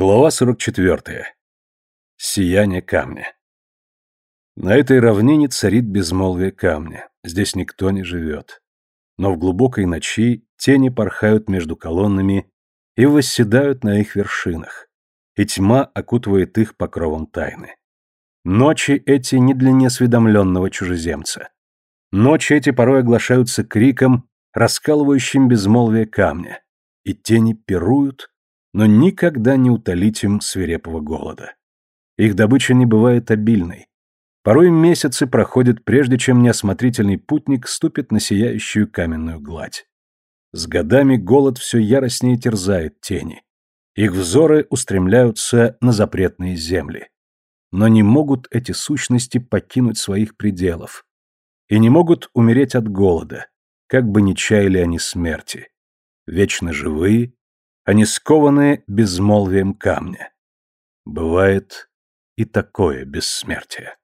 Глава 44. Сияние камня. На этой равнине царит безмолвие камня. Здесь никто не живет. Но в глубокой ночи тени порхают между колоннами и восседают на их вершинах, и тьма окутывает их покровом тайны. Ночи эти не для неосведомленного чужеземца. Ночи эти порой оглашаются криком, раскалывающим безмолвие камня, и тени пируют, но никогда не утолить им свирепого голода. Их добыча не бывает обильной. Порой месяцы проходят, прежде чем неосмотрительный путник ступит на сияющую каменную гладь. С годами голод все яростнее терзает тени. Их взоры устремляются на запретные земли. Но не могут эти сущности покинуть своих пределов. И не могут умереть от голода, как бы ни чаяли они смерти. Вечно живые, они скованы безмолвием камня. Бывает и такое бессмертие.